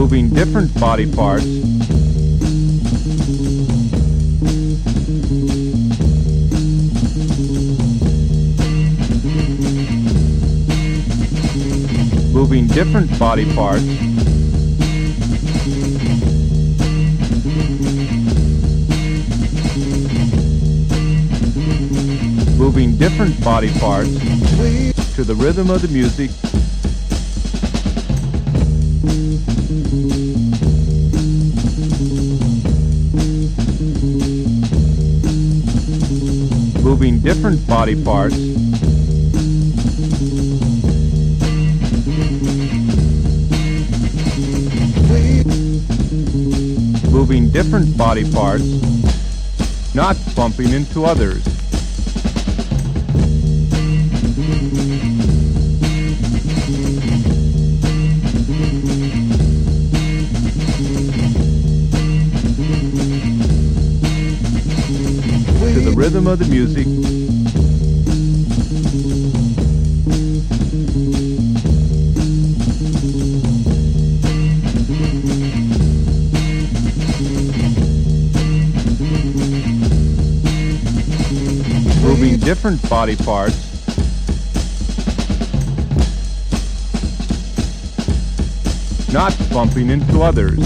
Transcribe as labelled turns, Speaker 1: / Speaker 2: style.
Speaker 1: moving different body parts, moving different body parts, moving different body parts to the rhythm of the music moving different body parts. Moving different body parts. Not bumping into others the rhythm of the music. Moving different body parts. Not bumping into others